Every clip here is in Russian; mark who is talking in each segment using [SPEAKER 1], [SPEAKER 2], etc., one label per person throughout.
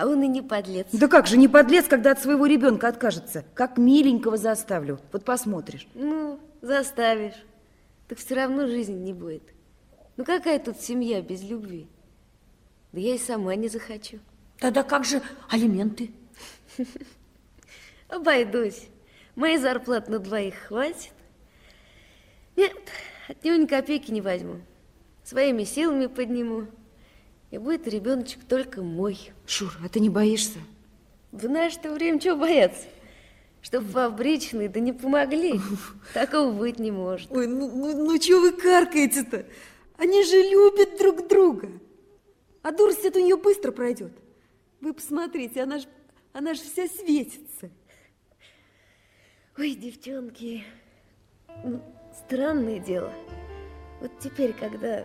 [SPEAKER 1] А он и не подлец.
[SPEAKER 2] Да как же не подлец, когда от своего ребенка откажется? Как миленького заставлю. Вот посмотришь.
[SPEAKER 1] Ну, заставишь. Так все равно жизни не будет. Ну какая тут семья без любви? Да я и сама не захочу.
[SPEAKER 3] Тогда как же алименты?
[SPEAKER 1] Обойдусь. Моей зарплаты на двоих хватит. Нет, от него ни копейки не возьму. Своими силами подниму. И будет ребеночек только мой.
[SPEAKER 2] Шур, а ты не боишься?
[SPEAKER 1] В наше-то время чего бояться? Чтоб фабричные, да не помогли. Такого быть не может.
[SPEAKER 4] Ой, ну, ну, ну чего вы каркаете-то? Они же любят друг друга. А дурость это у нее быстро пройдет. Вы посмотрите, она же она ж вся светится.
[SPEAKER 1] Ой, девчонки, ну, странное дело. Вот теперь, когда,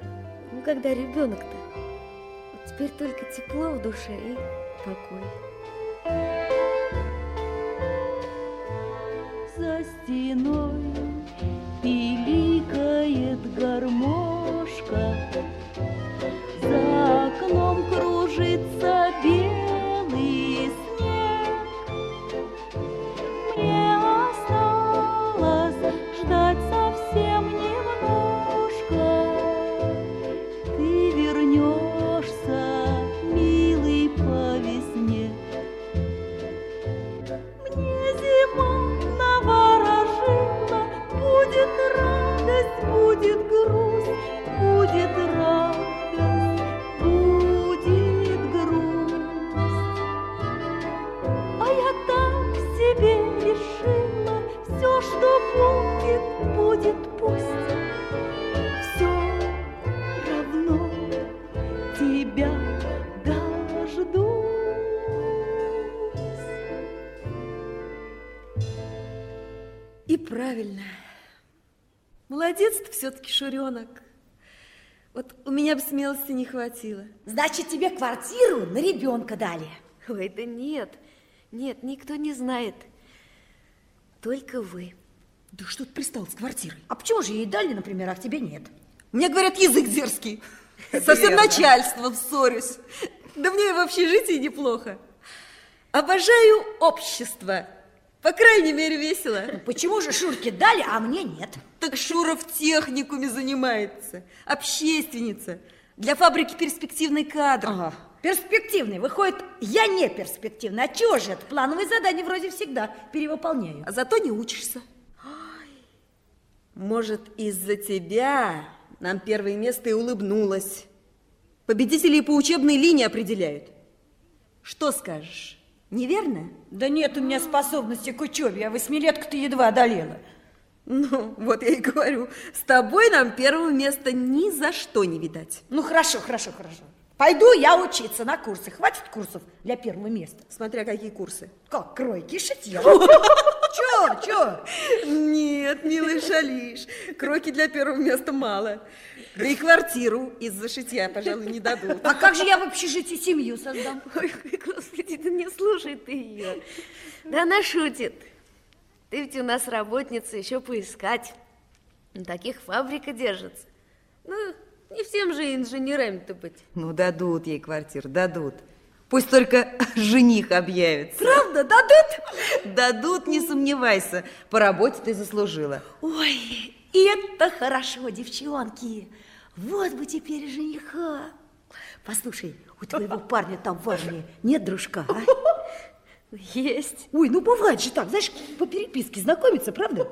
[SPEAKER 1] ну, когда ребенок-то, теперь только тепло в душе и покой.
[SPEAKER 5] За стеной пиликает будет, пусть. Все равно тебя дождусь.
[SPEAKER 4] И правильно. Молодец ты все-таки, Шуренок. Вот у меня бы смелости не хватило.
[SPEAKER 3] Значит, тебе квартиру на ребенка дали.
[SPEAKER 1] Ой, да нет, нет, никто не знает. Только вы.
[SPEAKER 3] Да что ты пристал с квартирой? А почему же ей дали, например, а к тебе нет?
[SPEAKER 4] Мне говорят, язык дерзкий. Со всем начальством ссорюсь. Да мне и в общежитии неплохо. Обожаю общество. По крайней мере, весело.
[SPEAKER 3] Ну, почему же Шурке дали, а мне нет?
[SPEAKER 4] Так Шура в техникуме занимается. Общественница. Для фабрики перспективный кадр.
[SPEAKER 3] Ага. Перспективный. Выходит, я не перспективный. А чего же это? Плановые задания вроде всегда перевыполняю.
[SPEAKER 4] А зато не учишься. Может, из-за тебя нам первое место и улыбнулось. Победителей по учебной линии определяют. Что скажешь? Неверно?
[SPEAKER 3] Да нет у меня способности к учебе. Я восьмилетку-то едва одолела.
[SPEAKER 4] Ну, вот я и говорю, с тобой нам первого места ни за что не видать.
[SPEAKER 3] Ну, хорошо, хорошо, хорошо. Пойду я учиться на курсы. Хватит курсов для первого места.
[SPEAKER 4] Смотря какие курсы.
[SPEAKER 3] Как, кройки, шитья? Чё, чё?
[SPEAKER 4] Нет, милый шалиш, кроки для первого места мало. Да и квартиру из-за шитья, пожалуй, не дадут.
[SPEAKER 3] А как же я в общежитии семью создам?
[SPEAKER 1] Ой, господи, да не слушай ты ее. Да она шутит. Ты ведь у нас работница, еще поискать. На таких фабрика держится. Ну, не всем же инженерами-то быть.
[SPEAKER 2] Ну, дадут ей квартиру, дадут. Пусть только жених объявится.
[SPEAKER 4] Правда, дадут?
[SPEAKER 2] Дадут, не сомневайся. По работе ты заслужила.
[SPEAKER 3] Ой, это хорошо, девчонки. Вот бы теперь жениха. Послушай, у твоего парня там в армии нет дружка, а?
[SPEAKER 1] Есть.
[SPEAKER 3] Ой, ну бывает же так, знаешь, по переписке знакомиться, правда?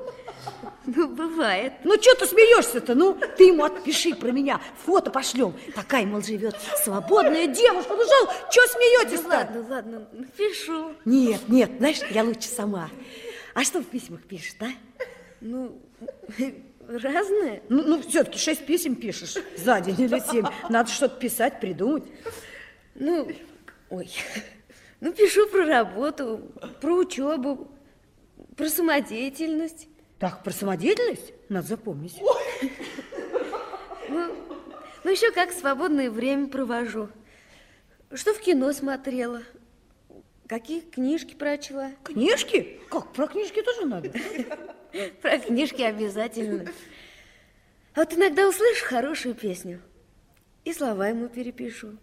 [SPEAKER 1] Ну, бывает.
[SPEAKER 3] Ну, что ты смеешься-то? Ну, ты ему отпиши про меня, фото пошлем. Такая, мол, живет свободная девушка. Ну, жал, что смеетесь-то?
[SPEAKER 1] Ну, ладно, ладно, напишу.
[SPEAKER 3] Нет, нет, знаешь, я лучше сама. А что в письмах пишет, а?
[SPEAKER 1] Ну, разное.
[SPEAKER 3] Ну, ну все-таки шесть писем пишешь за день или семь. Надо что-то писать, придумать.
[SPEAKER 1] Ну, ой, ну, пишу про работу, про учебу, про самодеятельность.
[SPEAKER 3] Так, про самодеятельность надо запомнить.
[SPEAKER 1] Ну, ну, еще как свободное время провожу. Что в кино смотрела, какие книжки прочла.
[SPEAKER 3] Книжки? Как, про книжки тоже надо?
[SPEAKER 1] Про книжки обязательно. А вот иногда услышишь хорошую песню, и слова ему перепишу.